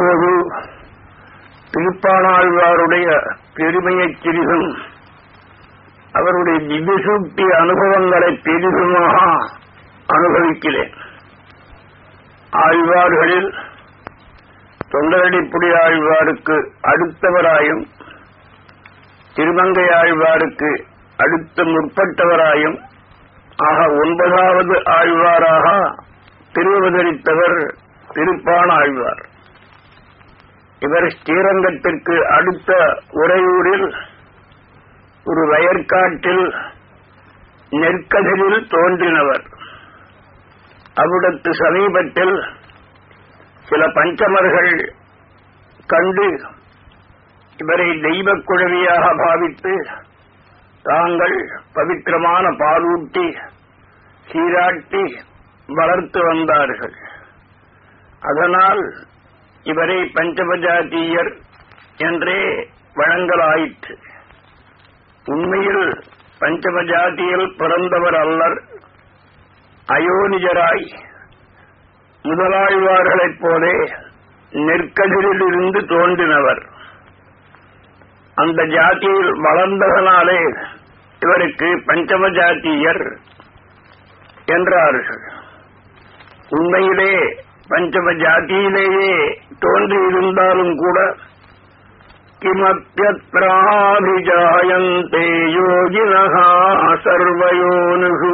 இப்போது திருப்பாணாழ்வாருடைய பெருமையைச் சிறிதும் அவருடைய திவ்யசூக்தி அனுபவங்களை பெரிதுமாக அனுபவிக்கிறேன். ஆழ்வார்களில் தொண்டரடிப்புடி ஆழ்வாருக்கு அடுத்தவராயும் திருமங்கை ஆழ்வாருக்கு அடுத்த முற்பட்டவராயும் ஆக ஒன்பதாவது ஆழ்வாராக திருவதரித்தவர் திருப்பான் ஆழ்வார் இவர் ஸ்ரீரங்கத்திற்கு அடுத்த உறையூரில் ஒரு வயற்காட்டில் நெற்கதிரில் தோன்றினவர். அவ்விடத்து சமீபத்தில் சில பஞ்சமர்கள் கண்டு இவரை தெய்வக் குழவியாக பாவித்து தாங்கள் பவித்திரமான பாலூட்டி சீராட்டி வளர்த்து வந்தார்கள். அதனால் இவரை பஞ்சபஜாத்தியர் என்றே வழங்கலாயிற்று. உண்மையில் பஞ்சமஜாதியில் பிறந்தவர் அல்லர். அயோனிஜராய் முதலாழ்வார்களைப் போலே நெற்கதிரிலிருந்து தோன்றினவர். அந்த ஜாதியில் வளர்ந்ததனாலே இவருக்கு பஞ்சம ஜாத்தியர் என்றார்கள். உண்மையிலே பஞ்சம ஜாதியிலேயே தோன்றியிருந்தாலும் கூட கிமப்பியத்ராபிஜாயந்தே யோகினः சர்வயோனுஷு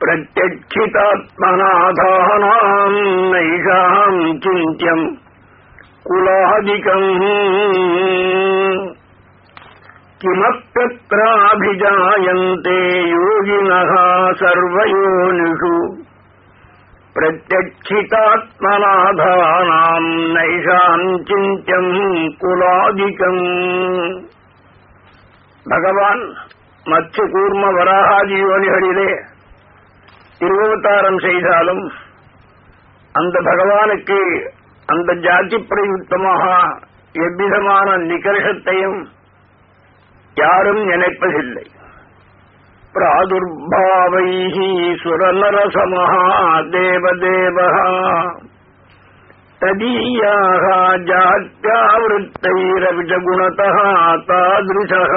பிரத்யட்சிதாத்மநாதானாம் நைஷாம் சிந்தியம் குலாதிகம் கிமப்பியத்ராபிஜாயந்தே யோகினः சர்வயோனிஷு பிரத்யட்சிதாத்மநாதானாம் நைஷாம் சிந்தியம் குலாதிகம் பகவான் மற்ற கூர்ம வராகாதி யோனிகளிலே திருவவதாரம் செய்தாலும் அந்த பகவானுக்கு அந்த ஜாதி பிரயுக்தமாக எவ்விதமான நிகர்ஷத்தையும் யாரும் நினைப்பதில்லை। प्रादुर्भावैः सुरनरसमः देवदेवः तदीयाः जात्यावृत्तैरविजगुणतः तादृशः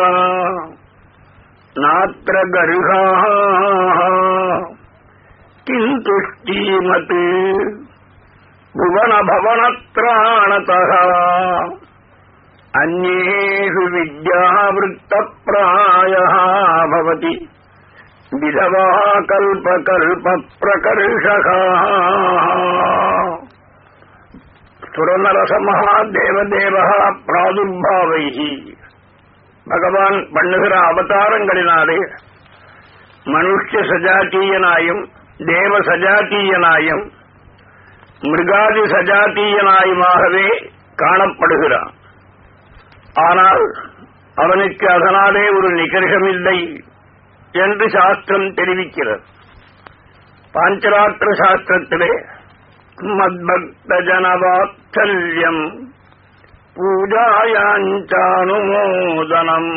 नात्र गर्हाः किन्तु श्रीमत् भुवनभवनत्राणतः अन्येषु विद्यावृत्तप्रायः भवति विधवा कल्पकल्पप्रकर्षः சுரநரசமஹா தேவதேவா பிராதுர்பாவைஹி பகவான் பண்ணுகிற அவதாரங்களினாலே மனுஷ்ய சஜாத்தீயனாயும் தேவ சஜாத்தீயனாயும் மிருகாதி சஜாத்தீயனாயுமாகவே காணப்படுகிறான் ஆனால் அவனுக்கு அதனாலே ஒரு நிகர்ஷமில்லை என்று சாஸ்திரம் தெரிவிக்கிறது பாஞ்சராத்திர சாஸ்திரத்திலே மத்பக்த ஜனவாத்சல்யம் பூஜாயாஞ்சானுமோதனம்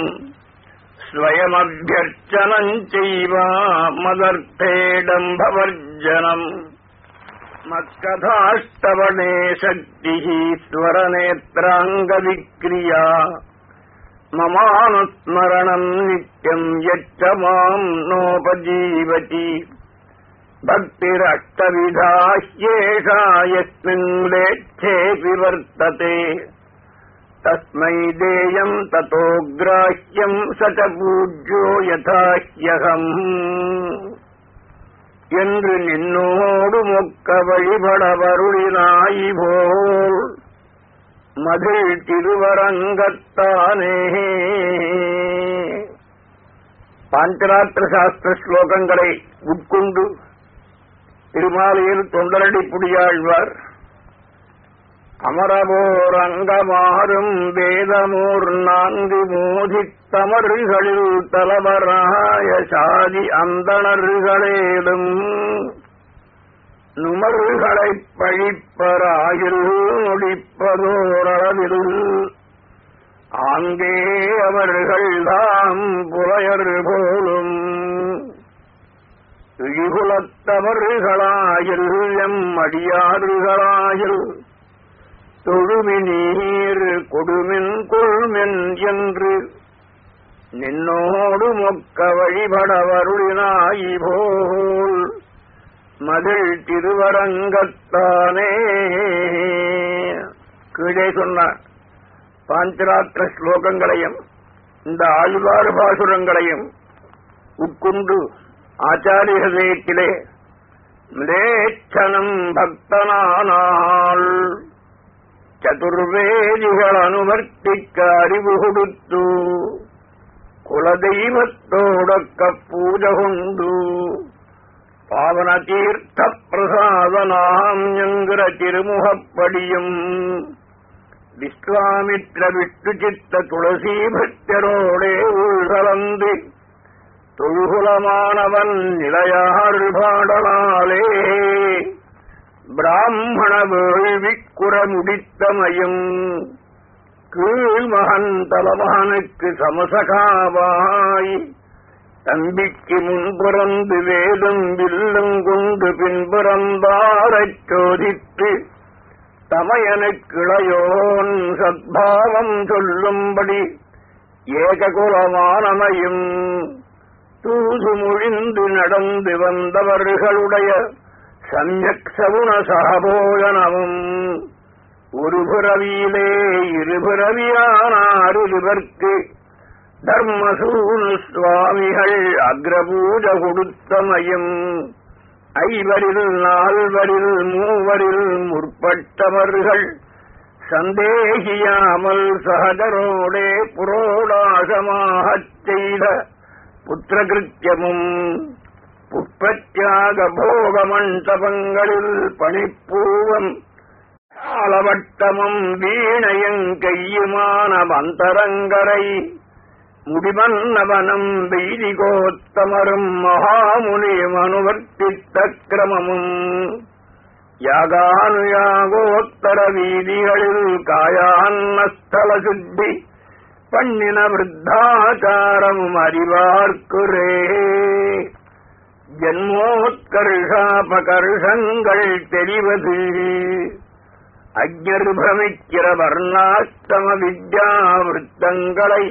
ஸ்வயமபியர்ச்சனஞ்சைவ மதர்த்தேடம்பவர்ஜனம் மத்கதாஷ்டவணே சக்தி ஸ்வரநேத்ராங்கவிக்ரியா மமானுஸ்மரணம் நித்யம் யச்ச மாம் நோபஜீவதி. பக்திரஷ்டவிதாஹ்யேஷா யஸ்மின் லேட்சேபி விவர்த்ததே. தஸ்மை தேயம் ததோ கிராஹ்யம் ச ச பூஜ்யோ யதாஹ்யகம். என்று நின்னோடு மொக்க வழிபட வருளினாய் போல் திருவரங்கத்தானே. பாஞ்சராத்திர சாஸ்திர ஸ்லோகங்களை உட்கொண்டு திருமாலையில் தொண்டரடி புடியாழ்வார் அமரபோரங்கமாறும் வேதமோர் நான்கு மோதித்தமர்களில் தலைவராய சாதி அந்தணர்களேடும் நுமர்களைப் பழிப்பராயில் நொடிப்பதோரளவில் அங்கே அவர்கள் தாம் புலையர் போலும். இகுலத்தவர்களாயில் எம் அடியாறுகளாயில் தொழுமி நீர் கொடுமின் கொள்மென் என்று நின்னோடு மொக்க வழிபட வருளினாய் போல். மதில் திருவரங்கத்தானே. கீழே சொன்ன பாஞ்சராத்திர ஸ்லோகங்களையும் இந்த ஆழ்வார் பாசுரங்களையும் உட்கொண்டு ஆச்சாரிய ஹதயத்திலே மிலேச்சனம் பக்தனானால் சதுர்வேதிகள் அனுமர்த்திக்க அறிவு கொடுத்து குலதெய்வத்தோடக்க பூஜை கொண்டு பாவன தீர்த்த பிரசாதனாம் என்கிற திருமுகப்படியும். விஸ்வாமித்ர விட்டு சித்த துளசி பக்தரோடே உள்கலந்து தொழுகுலமானவன் நிலையார் பாடலாலே. பிராமண வேள்விக்குற முடித்தமையும் கீழ்மகன் தலமகனுக்கு சமசகாவாய். தம்பிக்கு முன்பிறந்து வேதம் வில்லும் கொண்டு பின்பிறந்தாரைச் சோதித்து தமையனுக்கிளையோன் சத்பாவம் சொல்லும்படி ஏககுலமானமையும் தூது முழிந்து நடந்து வந்தவர்களுடைய சமயக் சகுண சகபோஜனமும் ஒரு பிறவியிலே இருபிறவியானார் இருவர்க்கு தர்மசூனு சுவாமிகள் அக்ரபூஜ கொடுத்தமையும் ஐவரில் நால்வரில் மூவரில் முற்பட்டவர்கள் சந்தேகியாமல் சகதரோடே புரோடாசமாகச் செய்த புத்திரகிருத்தியமும் புஷ்பத்தியாக போக மண்டபங்களில் பணிப்பூவம் காலவட்டமும் வீணையங்கையுமான மந்தரங்கரை முடிமன்னவனம் வெய்திகோத்தமரும் மகாமுனி மனுவர்த்தித்த கிரமமும் யாகானுயாகோத்தர வீதிகளில் காயான்னஸ்தல சுத்தி பண்ணின விருத்தாச்சாரமும் அறிவார்க்குரே ஜன்மோத்கர்ஷாபகர்ஷங்கள் தெரிவது. அஜர் பிரமிக்கிற வர்ணாஷ்டம வித்யா விருத்தங்களை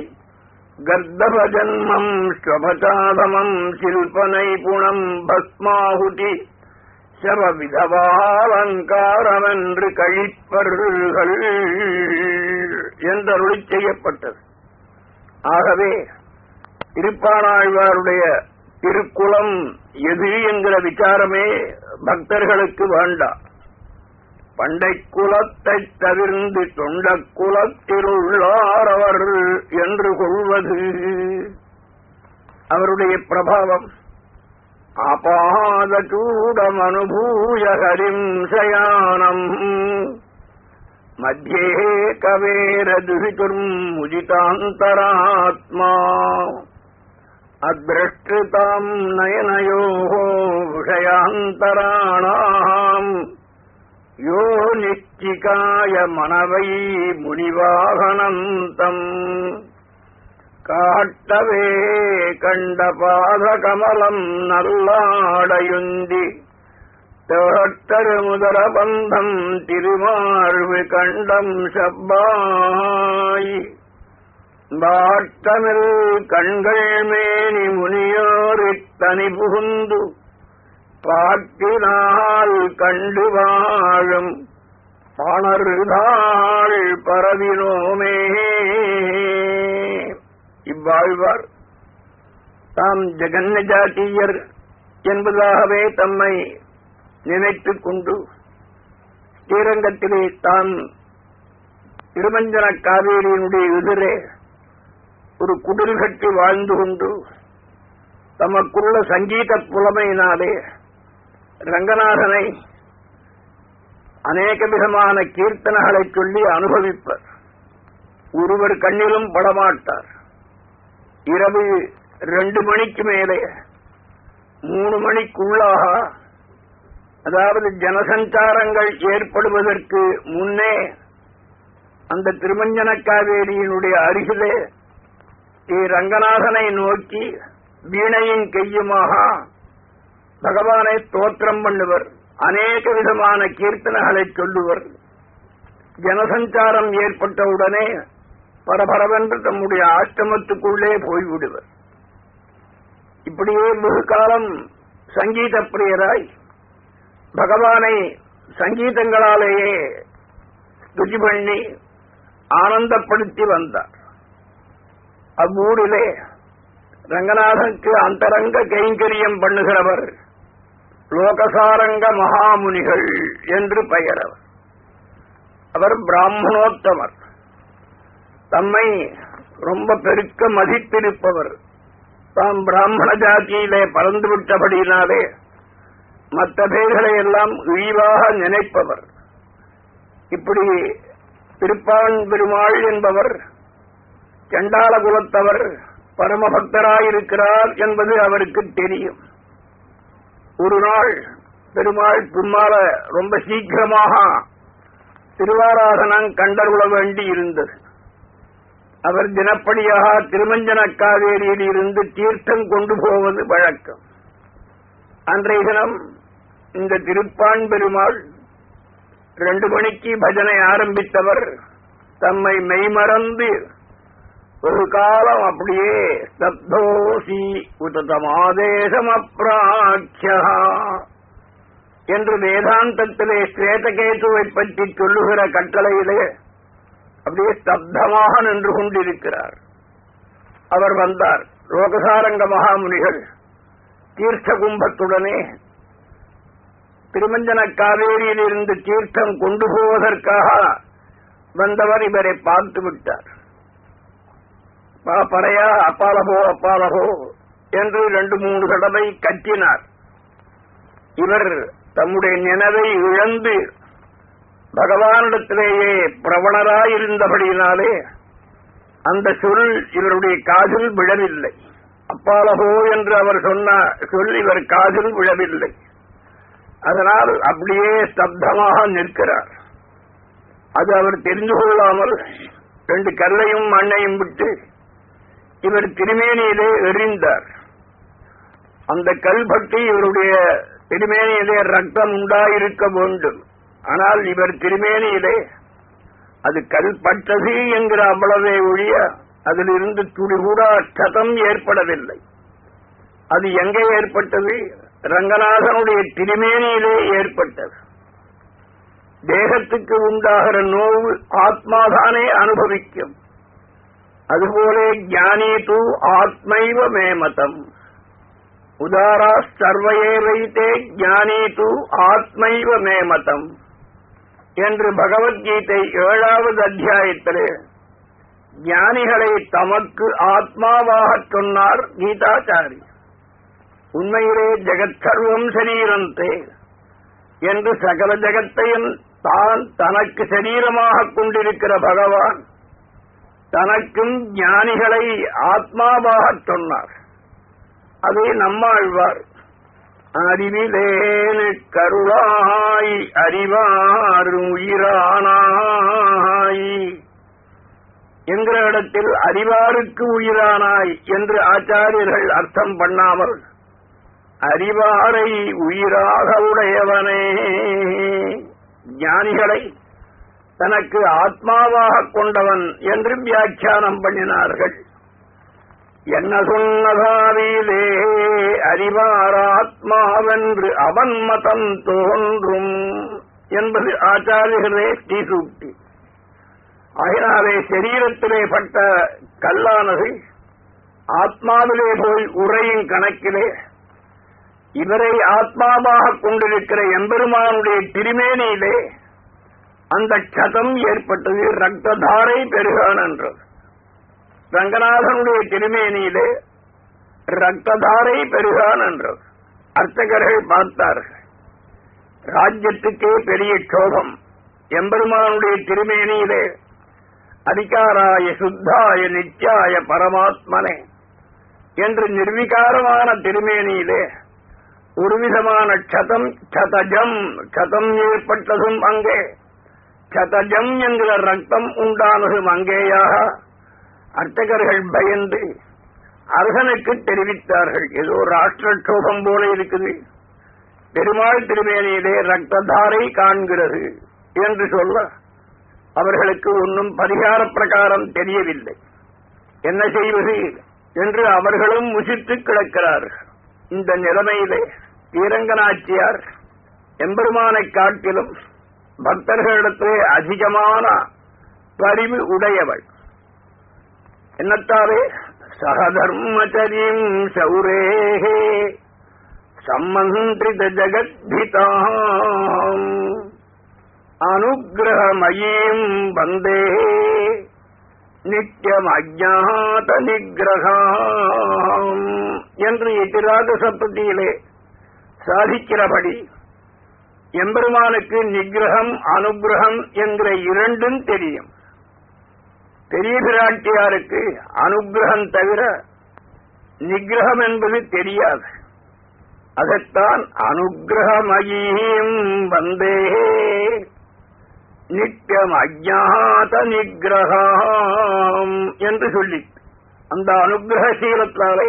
கர்த்தப ஜன்மம் ஸ்வபசாதமம் சில்பனை புணம் பஸ்மாகுதி சவவிதவாலங்காரமென்று விதவாலங்காரம் என்று கழிப்பர்கள் என்றருளி செய்யப்பட்டது. ஆகவே திருப்பாணாழ்வாருடைய திருக்குளம் எது என்கிற விசாரமே பக்தர்களுக்கு வேண்டாம். பண்டை குலத்தை தவிர்ந்து தொண்ட குலத்திலுள்ளார் அவர் என்று கொள்வது அவருடைய பிரபாவம். ஆபாதூடம் அனுபூய ஹரிம் மத்தியே கவேர துரிதுர்முஜிதாந்தராத்மா அத்ரஷ்டுதாம் நயனயோ விஷயாந்தராணாம். யோ நிச்சிகாய மனவை முனிவாகனம் தம் காட்டவே கண்ட பாதகமலம் நல்லாடையுந்தி. தேட்டரு முதல பந்தம் திருமார்வு கண்டம் செவ்வாய். பாட்டமில் கண்கள் மேனி முனியோரித்தனி புகுந்து பாட்டினால் கண்டு வாழும் பாணர்தாள் பரவினோமே. இவ்வாழ்வார் தாம் ஜெகன்ன ஜெகன்னஜாத்தியர் என்பதாகவே தம்மை நினைத்துக் கொண்டு ஸ்ரீரங்கத்திலே தாம் திருமஞ்சன காவேரியினுடைய எதிரே ஒரு குடில் கட்டி வாழ்ந்து கொண்டு தமக்குள்ள சங்கீத புலமையினாலே ரங்கநாதனை அநேக விதமான கீர்த்தனைகளை சொல்லி அனுபவிப்பர். ஒருவர் கண்ணிலும் படமாட்டார். இரவு ரெண்டு மணிக்கு மேலே மூணு மணிக்குள்ளாக அதாவது ஜனசஞ்சாரங்கள் ஏற்படுவதற்கு முன்னே அந்த திருமஞ்சன காவேரியினுடைய அருகிலே ஸ்ரீ ரங்கநாதனை நோக்கி வீணையின் கையுமாக பகவானை தோற்றம் பண்ணுவர். அநேக விதமான கீர்த்தனைகளை சொல்லுவர். ஜனசஞ்சாரம் ஏற்பட்டவுடனே பரபரவென்று தம்முடைய ஆஷ்டமத்துக்குள்ளே போய்விடுவர். இப்படியே வெகு காலம் சங்கீத பிரியராய் பகவானை சங்கீதங்களாலேயே துதி பண்ணி ஆனந்தப்படுத்தி வந்தார். அவ்வூரிலே ரங்கநாதனுக்கு அந்தரங்க கைங்கரியம் பண்ணுகிறவர் லோகசாரங்க மகாமுனிகள் என்று பெயர் அவர் அவர் பிராமணோத்தமர். தம்மை ரொம்ப பெருக்க மதித்திருப்பவர். தாம் பிராமண ஜாதியிலே பறந்துவிட்டபடியினாலே மற்ற பேர்களை எல்லாம் இழிவாக நினைப்பவர். இப்படி திருப்பான் பெருமாள் என்பவர் சண்டால குலத்தவர் பரமபக்தராயிருக்கிறார் என்பது அவருக்கு தெரியும். ஒரு நாள் பெருமாள் பின்னால ரொம்ப சீக்கிரமாக திருவாராதனம் கண்டருள வேண்டி இருந்தது. அவர் தினப்படியாக திருமஞ்சன காவேரியில் இருந்து தீர்த்தம் கொண்டு போவது வழக்கம். அன்றைய தினம் இந்த திருப்பான் பெருமாள் ரெண்டு மணிக்கு பஜனை ஆரம்பித்தவர் தம்மை மெய்மறந்து ஒரு காலம் அப்படியே ஸ்தப்தோசி உததமாதேசம் அப்ராட்சியா என்று வேதாந்தத்திலே ஸ்வேதகேதுவை பற்றி சொல்லுகிற கட்டளையிலே அப்படியே ஸ்தப்தமாக நின்று கொண்டிருக்கிறார். அவர் வந்தார். லோகசாரங்க மகாமுனிகள் தீர்த்த கும்பத்துடனே திருமஞ்சன காவேரியில் இருந்து தீர்த்தம் கொண்டு போவதற்காக வந்தவர் இவரை பார்த்து விட்டார். பறையா அப்பாலகோ அப்பாலகோ என்று ரெண்டு மூணு தடவை கற்றினார் இவர் தம்முடைய நினைவை இழந்து பகவானிடத்திலேயே பிரவணராயிருந்தபடியினாலே அந்த சொல் இவருடைய காதில் விழவில்லை. அப்பாலகோ என்று அவர் சொன்ன சொல் இவர் காதில் விழவில்லை. அதனால் அப்படியே ஸ்தப்தமாக நிற்கிறார். அது அவர் தெரிந்து கொள்ளாமல் ரெண்டு கல்லையும் மண்ணையும் விட்டு இவர் திருமேனியிலே எறிந்தார் அந்த கல்பட்டி இவருடைய திருமேனியிலே ரத்தம் உண்டாயிருக்க வேண்டும். ஆனால் இவர் திருமேனியிலே அது கல்பட்டது என்கிற அவ்வளவே ஒழிய அதிலிருந்து துளி கூட சதம் ஏற்படவில்லை. அது எங்கே ஏற்பட்டது? ரங்கநாதனுடைய திருமேனியிலே ஏற்பட்டது. தேகத்துக்கு உண்டாகிற நோவு ஆத்மாதானே அனுபவிக்கும். அதுபோல ஞானி தூ ஆத்மைவ மேமதம் உதாரா சர்வையே வைத்தே ஞானி தூ ஆத்மைவ மேமதம் என்று பகவத்கீதை ஏழாவது அத்தியாயத்திலே ஞானிகளை தமக்கு ஆத்மாவாக சொன்னார் கீதாச்சாரி. உண்மையிலே ஜெகத் சர்வம் சரீரந்தே என்று சகல ஜெகத்தையும் தான் தனக்கு சரீரமாக கொண்டிருக்கிற பகவான் தனக்கும் ஞானிகளை ஆத்மாவாக சொன்னார். அதே நம்மாழ்வார். அறிவிலேனு கருளாய் அறிவார் உயிரானாய் என்கிற இடத்தில் அறிவாருக்கு உயிரானாய் என்று ஆச்சாரியர்கள் அர்த்தம் பண்ணாமல் அறிவாரை உயிராக உடையவனே. ஞானிகளை தனக்கு ஆத்மாவாக கொண்டவன் என்று வியாக்கியானம் பண்ணினார்கள். என்ன சொன்னதாவிலே அறிவாராத்மாவென்று அவன் மதம் தோன்றும் என்பது ஆச்சாரியர்களே ஸ்ரீசூக்தி அதனாலே சரீரத்திலே பட்ட கல்லானது ஆத்மாவிலே போய் உரையும் கணக்கிலே இவரை ஆத்மாவாக கொண்டிருக்கிற எம்பெருமானுடைய திருமேனியிலே அந்த சதம் ஏற்பட்டது ரத்ததாரை பெருகான் என்றது ரங்கநாதனுடைய திருமேனியிலே ரத்ததாரை பெருகான் என்றது அர்ச்சகர்கள் பார்த்தார்கள். ராஜ்யத்துக்கே பெரிய க்ஷோபம். எம்பெருமானுடைய திருமேனியிலே அதிகாராய சுத்தாய நித்யாய பரமாத்மனே என்று நிர்விகாரமான திருமேனியிலே ஒருவிதமான சதம் க்ஷதம் க்ஷதஜம் க்ஷதம் ஏற்பட்டதும் அங்கே சதஜம் என்கிற ரத்தம் உண்டானதும் அங்கேயாக அர்ச்சகர்கள் பயந்து அரசனுக்கு தெரிவித்தார்கள். ஏதோ ராஷ்டிரக்ஷோபம் போல இருக்குது. பெருமாள் திருமேனியிலே ரத்ததாரை காண்கிறது என்று சொல்ல அவர்களுக்கு ஒன்றும் பரிகார பிரகாரம் தெரியவில்லை. என்ன செய்வது என்று அவர்களும் முசித்து கிடக்கிறார்கள். இந்த நிலைமையிலே வீரங்கனாச்சியார் எம்பெருமானைக் காட்டிலும் பக்தர்களிடத்திலே அதிகமான பரிவு உடையவள். என்னத்தாவே? சகதர்மச்சரியம் சௌரேகே சம்மந்திரித ஜகத்பிதாம். அனுகிரகமயீம் வந்தே. நித்தியம் அஜாத நிகிரகாம் என்று எதிராக சப்தத்தியிலே சாதிக்கிறபடி எம்பெருமானுக்கு நிகிரகம் அனுகிரகம் என்கிற இரண்டும் தெரியும். பெரிய பிராட்டியாருக்கு அனுகிரகம் தவிர நிகிரகம் என்பது தெரியாது. அதைத்தான் அனுகிரகமயீம் வந்தே. நித்தியம் அஜாத நிகிரகம் என்று சொல்லி அந்த அனுகிரகசீலத்தாலே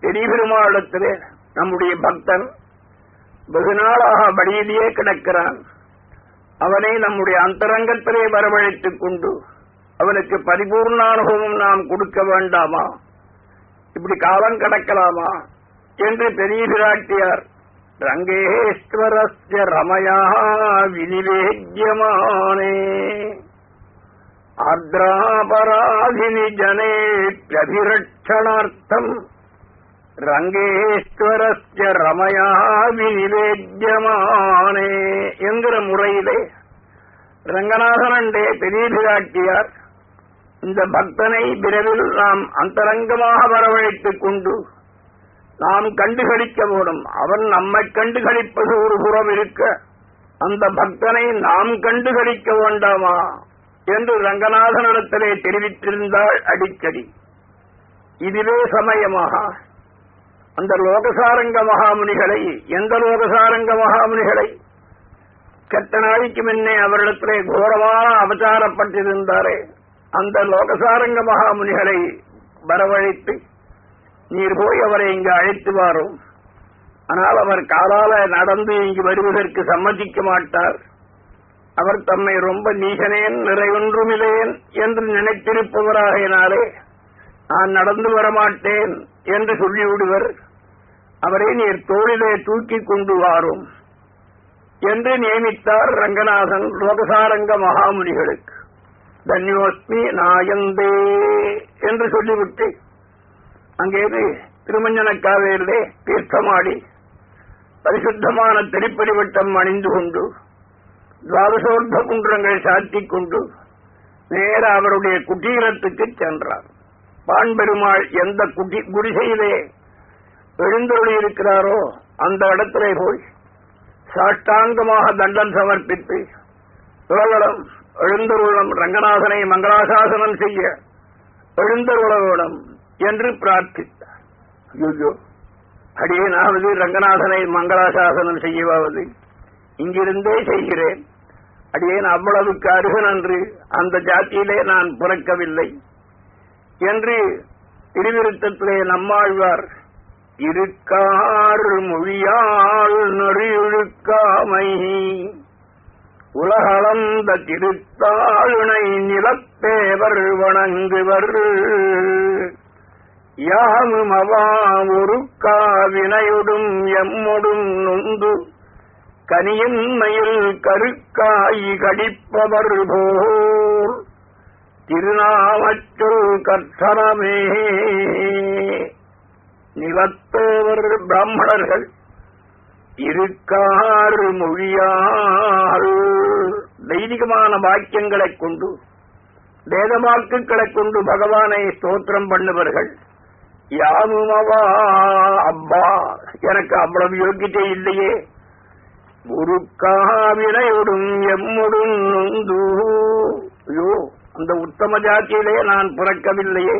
பெரிய பெருமாளத்திலே நம்முடைய பக்தன் வெகு நாளாக வழியிலேயே கிடக்கிறான். அவனை நம்முடைய அந்தரங்கத்திலே வரவழைத்துக் கொண்டு அவனுக்கு பரிபூர்ண அனுபவம் நாம் கொடுக்க வேண்டாமா? இப்படி காலம் கடக்கலாமா? என்று பெரிய பிராட்டியார் ரங்கேஸ்வரஸ்ய ரமயா வினிவேஜ்யமானே ஆர்திராபராதினி ஜனேபியபிரட்சணார்த்தம் ரங்கேஸ்வரஸ்ய ரமயா வினிவேஜ்யமானே என்கிற முறையிலே ரங்கநாதனண்டே பெரிய பிராட்டியார் இந்த பக்தனை விரைவில் நாம் அந்தரங்கமாக வரவழைத்துக் கொண்டு நாம் கண்டுகளிக்க வேண்டும் அவன் நம்மை கண்டுகளிப்பது ஒரு புறம் இருக்க அந்த பக்தனை நாம் கண்டுகளிக்க வேண்டாமா என்று ரங்கநாதனிடத்திலே தெரிவித்திருந்தாள் அடிக்கடி. இதுவே சமயமாக அந்த லோகசாரங்க மகாமுனிகளை எந்த லோகசாரங்க மகாமுனிகளை? கெட்ட நாளைக்கு முன்னே அவரிடத்திலே கோரமாக அபச்சாரப்பட்டிருந்தாரே. அந்த லோகசாரங்க மகாமுனிகளை வரவழைத்து நீர் போய் அவரை இங்கு அழைத்து வாரும் ஆனால் அவர் காலால நடந்து இங்கு வருவதற்கு சம்மதிக்க மாட்டார். அவர் தம்மை ரொம்ப நீகனேன் நிறைவொன்றுமில்லேன் என்று நினைத்திருப்பவராகினாலே நான் நடந்து வரமாட்டேன். என்று சொல்லிவிடுவர். அவரை நீர் தோளிலே தூக்கிக் கொண்டு வாரும் என்று நியமித்தார் ரங்கநாதன் லோகசாரங்க மகாமுனிகளுக்கு. தன்யோஸ்மி நாயந்தே என்று சொல்லிவிட்டு அங்கேது திருமஞ்சன காவேரிலே தீர்த்தமாடி பரிசுத்தமான திருப்பரிவட்டம் அணிந்து கொண்டு துவாதசோர்த்த குன்றங்கள் சாத்திக் கொண்டு நேர அவருடைய குட்டீரத்துக்கு சென்றார். பான்பெருமாள் எந்த குடிசையிலே எழுந்தருளி இருக்கிறாரோ அந்த இடத்திலே போய் சாஷ்டாங்கமாக தண்டம் சமர்ப்பித்து உலகளம் எழுந்தருளம் ரங்கநாதனை மங்களாசாசனம் செய்ய எழுந்தருளவிடம் என்று பிரார்த்தித்தார். ஐயோ. அடியேனாவது ரங்கநாதனை மங்களாசாசனம் செய்யவாவது இங்கிருந்தே செய்கிறேன். அடியேன் அவ்வளவுக்கு அருகன் என்று அந்த ஜாத்தியிலே நான் பிறக்கவில்லை. என்று திருவிருத்தத்திலே நம்மாழ்வார் இருக்கார் மொழியால் நெறியுழுக்காமை. உலகளந்த திருத்தாளுனை நிலத்தேவர் வணங்குவர். யாமும் அவாம் உருக்காவினையுடும் காவினையொடும் எம்மொடும் நொந்து கனியன்மையில் கருக்காய் கடிப்பவர் போர் திருநாவற்றுள் கற்றனமே நிலத்தோவர் பிராமணர்கள் இருக்காறு மொழியால் தெய்வீகமான வாக்கியங்களைக் கொண்டு வேதவாக்குகளைக் கொண்டு பகவானை ஸ்தோத்திரம் பண்ணுவர்கள் யாமுமவா அப்பா எனக்கு அவ்வளவு யோக்கியத்தை இல்லையே. ஒரு காவினையொடும் எம்மொடும் நொந்து ஐயோ. அந்த உத்தம ஜாத்தியிலே நான் பிறக்கவில்லையே.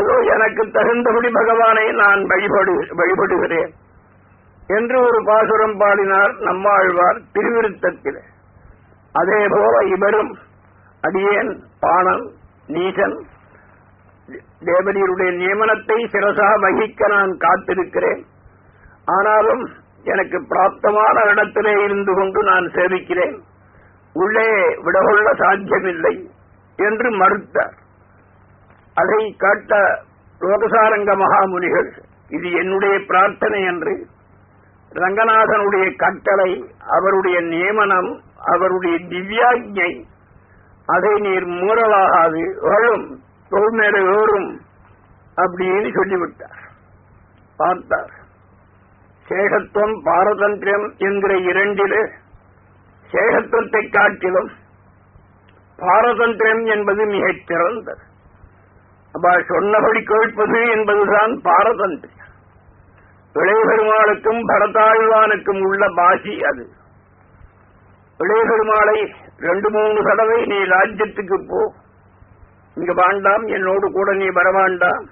ஏதோ எனக்கு தகுந்தபடி பகவானை நான் வழிபடு வழிபடுகிறேன். என்று ஒரு பாசுரம் பாடினார் நம்மாழ்வார் திருவிருத்தத்தில். அதே போல இவரும் அடியேன் பாணன் நீசன் தேவதியருடைய நியமனத்தை சிரசாக வகிக்க நான் காத்திருக்கிறேன். ஆனாலும் எனக்கு பிராப்தமான இடத்திலே இருந்து கொண்டு நான் சேவிக்கிறேன். உள்ளே விடகொள்ள சாத்தியமில்லை. என்று மறுத்தார் அதை காட்ட லோகசாரங்க மகாமுனிகள் இது என்னுடைய பிரார்த்தனை என்று ரங்கநாதனுடைய கட்டளை அவருடைய நியமனம் அவருடைய திவ்யாஜை அதை நீர் மூறலாகாது வரும் தோல் மேல ஏறும் அப்படின்னு சொல்லிவிட்டார். பார்த்தார். சேகத்துவம் பாரதந்திரம் என்கிற இரண்டிலே சேகத்துவத்தை காட்டிலும் பாரதந்திரம் என்பது மிகச் சிறந்தது. அப்பா சொன்னபடி கேட்பது என்பதுதான் பாரதந்திரம். இளையபெருமாளுக்கும் பரதாழ்வானுக்கும் உள்ள பாசி அது. இளையபெருமாளை ரெண்டு மூணு தடவை நீ ராஜ்யத்துக்கு போ. இங்க வேண்டாம் என்னோடு கூட நீ வரவேண்டாம்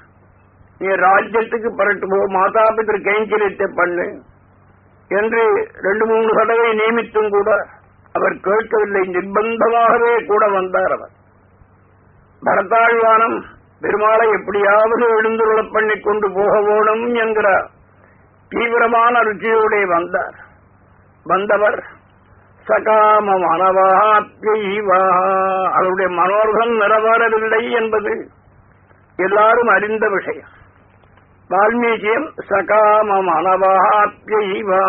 நீ ராஜ்யத்துக்கு பரட்டு போ மாதா பித்திரு கைங்கரியத்தை பண்ணு. என்று ரெண்டு மூணு தடவை நியமித்தும் கூட அவர் கேட்கவில்லை நிர்பந்தமாகவே கூட வந்தார் அவர். பரதாழ்வானம் பெருமாளை எப்படியாவது எழுந்துள்ள பண்ணி கொண்டு போக வேணும் என்கிற தீவிரமான ருச்சியோடே வந்தார். வந்தவர் சகாம மனவாப்யவா அவருடைய மனோர்கம் நிறைவேறவில்லை என்பது எல்லாரும் அறிந்த விஷயம். வால்மீகியம் சகாம மனவாப்யவா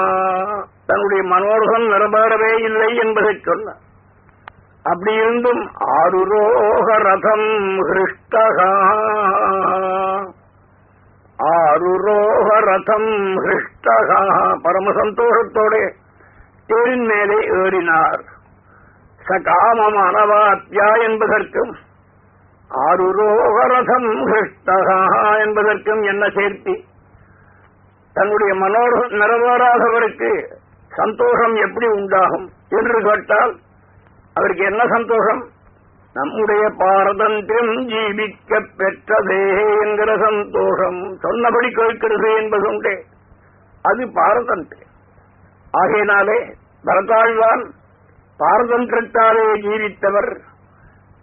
தன்னுடைய மனோரகம் நிறைவேறவே இல்லை என்பதை சொன்னார். அப்படி இருந்தும் ஆருரோக ரதம் ஹிருஷ்டகா. ஆருரோக ரதம் ஹிருஷ்டகா. பரம சந்தோஷத்தோட தேரின் மேலே ஏறினார். சகாமமானவாத்யா என்பதற்கும் ஆருரோக ரதம் ஹிருஷ்டகா என்பதற்கும் என்ன சேர்த்தி? தன்னுடைய மனோரகம் நிறைவேறாதவருக்கு சந்தோஷம் எப்படி உண்டாகும் என்று கேட்டால் அவருக்கு என்ன சந்தோஷம்? நம்முடைய பாரதந்திரம் ஜீவிக்க பெற்றதே என்கிற சந்தோஷம். சொன்னபடி கேட்கிறது என்பது உண்டே. அது பாரதந்திரம் ஆகையினாலே பரதாழ்வான் பாரதந்திரத்தாலே ஜீவித்தவர்.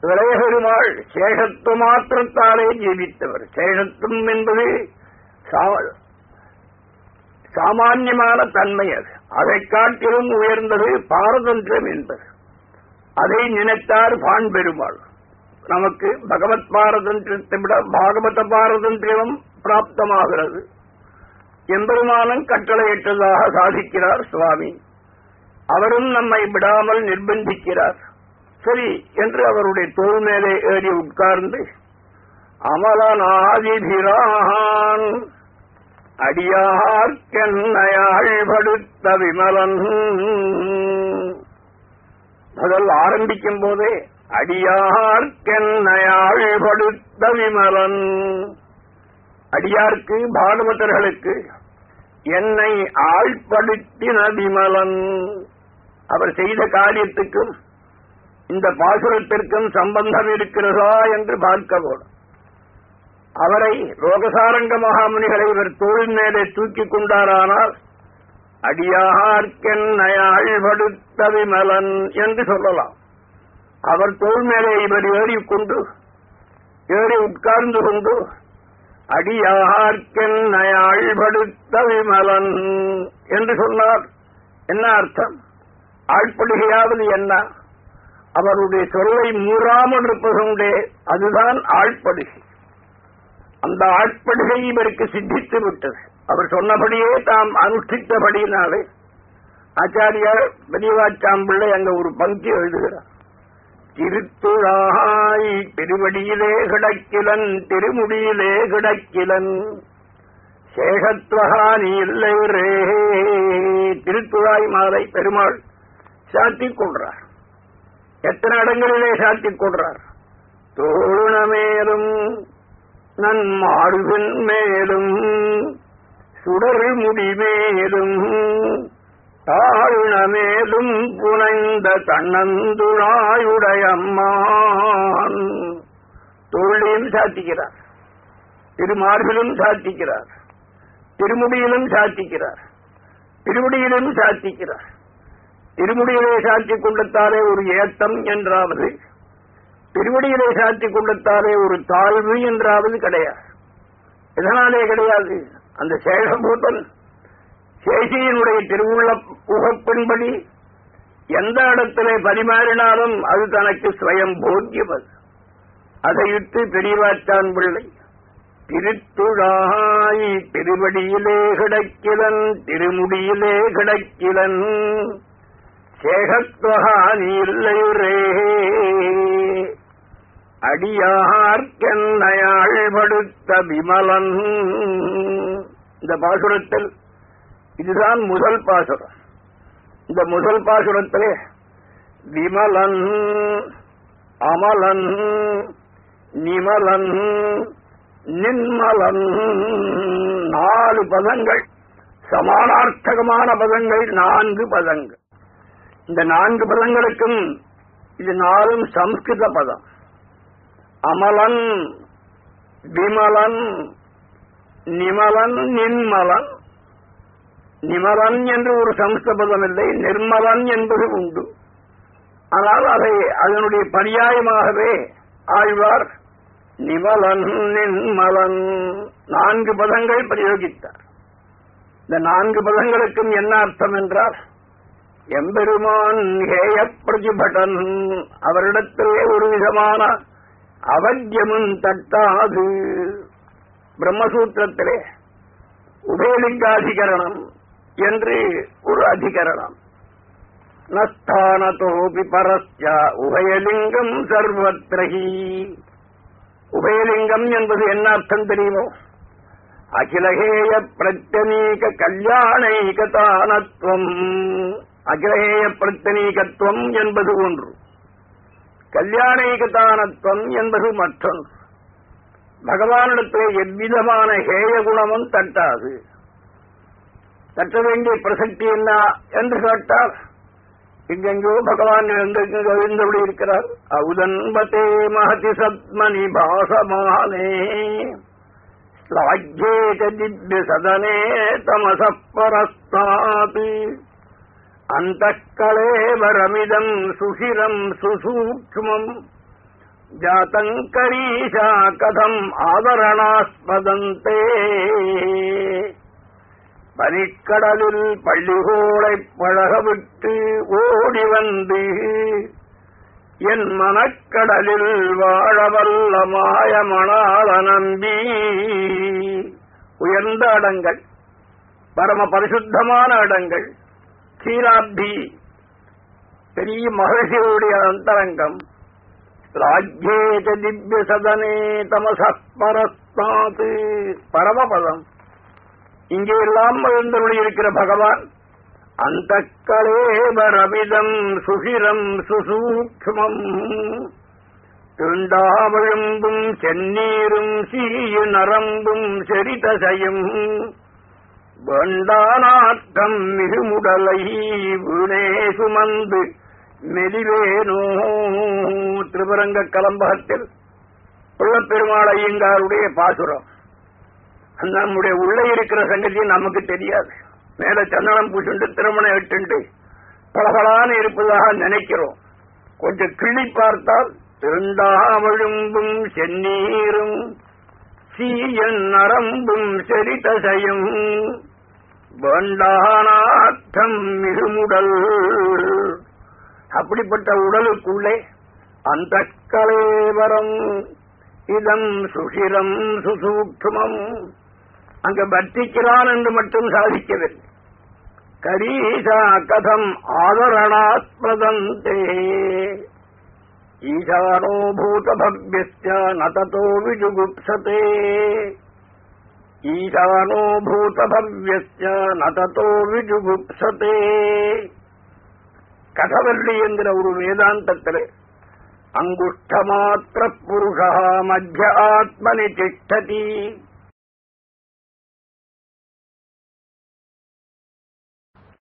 இளையபெருமாள் சேஷத்து மாத்திரத்தாலே ஜீவித்தவர். சேஷத்துவம் என்பது சாமான்யமான தன்மை அது. அதை காட்டிலும் உயர்ந்தது பாரதந்திரம் என்பது. அதை நினைத்தார் பான் பெருமாள். நமக்கு பகவத் பாரதந்திரத்தை விட பாகவத பாரதந்திரம் பிராப்தமாகிறது. எம்பெருமானம் கட்டளையிட்டதாக சாதிக்கிறார் சுவாமி. அவரும் நம்மை விடாமல் நிர்பந்திக்கிறார். சரி என்று அவருடைய தோல் மேலே ஏறி உட்கார்ந்து அமலநாதிபிரான் அடியார்க்கென்னையாழ்படுத்த விமலன். முதல் ஆரம்பிக்கும் போதே அடியார்க்கென்னையாழ்படுத்த விமலன். அடியார்க்கு பாகவதர்களுக்கு என்னை ஆழ்படுத்தின விமலன். அவர் செய்த காரியத்துக்கும் இந்த பாசுரத்திற்கும் சம்பந்தம் இருக்கிறதா என்று பார்க்க போடும் அவரை ரோகசாரங்க மகாமுனிகளை இவர் தோல் மேலே தூக்கிக் கொண்டாரானால் அடியார்க்கென்னையாழ்படுத்த விமலன் என்று சொல்லலாம். அவர் தோல் மேலே இவர் ஏறிக்கொண்டு ஏறி உட்கார்ந்து கொண்டு அடியார்க்கென்னையாழ்படுத்த விமலன் என்று சொன்னார். என்ன அர்த்தம்? ஆழ்படுகையாவது என்ன? அவருடைய சொல்லை மூறாமல் இருப்பதுண்டே அதுதான் ஆழ்படுகை. அந்த ஆட்படுகை இவருக்கு சித்தித்து விட்டது. அவர் சொன்னபடியே தாம் அனுஷ்டித்தபடியினாலே ஆச்சாரியார் பெரியவாச்சாம்பிள்ளை அங்க ஒரு பங்கி எழுதுகிறார். திருத்துழாய் திருவடியிலே கிடக்கிலன் திருமுடியிலே கிடக்கிலன். சேகத்வகானி இல்லை ரே திருத்துழாய் மாலை பெருமாள் சாத்திக் கொள்றார். எத்தனை இடங்களிலே சாத்திக் கொள்றார்? நன் நன்மார்பின் மேலும் சுடர் முடிமேலும் தாழ்ணமேலும் புனைந்த தன்னந்துழாயுடையம்மான். தொழிலையும் சாத்திக்கிறார். திருமார்பிலும் சாத்திக்கிறார். திருமுடியிலும் சாத்திக்கிறார். திருமுடியிலும் சாத்திக்கிறார். திருமுடியிலே சாத்திக் கொள்ளத்தாலே ஒரு ஏத்தம் என்றாவது திருவடியிலே சாத்திக் கொள்ளத்தாலே ஒரு தாழ்வு என்றாவது கிடையாது. எதனாலே கிடையாது. அந்த சேஷபூதன் சேஷியினுடைய திருவுள்ள புகப்பின்படி எந்த இடத்திலே பரிமாறினாலும் அது தனக்கு ஸ்வயம் போக்கியம் அது அதையிட்டு பெரியவாச்சான் பிள்ளை திருத்துழாய் திருவடியிலே கிடக்கிலன் திருமுடியிலே கிடக்கிலன் சேகத்வகா நீ இல்லையுரே. அடியார்க்கென்னையாழ்படுத்த விமலன். இந்த பாசுரத்தில் இதுதான் முதல் பாசுரம். இந்த முதல் பாசுரத்திலே விமலன் அமலன் நிமலன் நின்மலன். நாலு பதங்கள் சமானார்த்தகமான பதங்கள் நான்கு பதங்கள். இந்த நான்கு பதங்களுக்கும் இது நாலும் சம்ஸ்கிருத பதம். அமலன் விமலன் நிமலன் நின்மலன். நிமலன் என்று ஒரு சம்ஸ்கிருத இல்லை நிர்மலன் என்பது உண்டு. ஆனால் அதை அதனுடைய பரியாயமாகவே ஆழ்வார் நிமலன் நின்மலன் நான்கு பதங்கள் பிரயோகித்தார். இந்த நான்கு பதங்களுக்கும் என்ன அர்த்தம் என்றால் எம்பெருமான் ஹேய பிரதிபடன் அவரிடத்திலே ஒரு விதமான அவத்தியமும் தட்டாது. பிரம்மசூத்திரத்திலே உபயலிங்காதிகரணம் என்று ஒரு அதிகரணம். நஸ்தானதோபி பரஸ்ய உபயலிங்கம் சர்வத்ரஹி உபயலிங்கம் என்பது என்ன அர்த்தம் தெரியுமோ? அகிலகேய பிரத்தனீக கல்யாணைகதானத்துவம் அகிலகேய பிரத்தனீகத்துவம் என்பது ஒன்று. கல்யாணைகதானத்துவம் என்பது மற்றொன்று பகவானிடத்திலே எவ்விதமான ஹேய குணமும் தட்டாது. தட்ட வேண்டிய பிரசக்தி என்ன என்று கேட்டால் இங்கெங்கோ பகவான் எழுந்தபடி இருக்கிறார்? அவுதன்பதே மகதி சத்மனி பாசமானே ஸ்லாஜ்யே சதனே தமச பரஸ்தாத் அந்த கலேவரமிதம் சுஷிரம் சுசூக்மம் ஜாத்தங்கரீஷா கதம் ஆவரணாஸ்பதந்தே. பனிக்கடலில் பள்ளிகோளை பழகவிட்டு ஓடி வந்து என் மனக்கடலில் வாழவல்ல மாயமணால நம்பி. உயர்ந்த இடங்கள் பரம பரிசுத்தமான இடங்கள் சீராப்தி பெரிய மகர்ஷியுடைய அந்தரங்கம். ராஜ்யேத திவ்ய சதனே தமசப்பரஸ்தாது பரமபதம். இங்கே எல்லாம் இருக்கிற பகவான் அந்த கலேவரவிதம் சுகிரம் சுசூக்மம். துண்டாவழும்பும் செந்நீரும் சீயு நரம்பும் செரிதசையும். வேண்டானாட்டம் மிகுமுடலை வீணே சுமந்து மெலிவேனோ திருவரங்க கலம்பகத்தில் புள்ளப்பெருமாள் ஐயங்காருடைய பாசுரம். நம்முடைய உள்ளே இருக்கிற சங்கதி நமக்கு தெரியாது. மேல சந்தனம் பூசுண்டு திருமணம் விட்டுண்டு பலகலான இருப்பதாக நினைக்கிறோம். கொஞ்சம் கிள்ளி பார்த்தால் திருந்தாமழும்பும் செந்நீரும் சீயன் நரம்பும் செரிதசையும் வேண்டானாட்டம் மிகுமுடல். அப்படிப்பட்ட உடலுக்குள்ளே அந்த கலேவரம் இதம் சுஷிரம் சுசூக்மம் அங்க வர்த்திக்கிறான் என்று மட்டும் சாதிக்கவில்லை. கரீஷா கதம் ஆதரணாத்மதந்தே. ஈசானோ பூதபவ்யஸ்ய நதோ விஜுகுப்சதே. ஈசானோ பூதபவ்யஸ்ய நதோ விஜுகுப்சதே. கதவல்லி என்கிற ஒரு வேதாந்தத்திலே அங்குஷ்டமாத்திர புருஷா மத்திய ஆத்மனி திஷ்டதி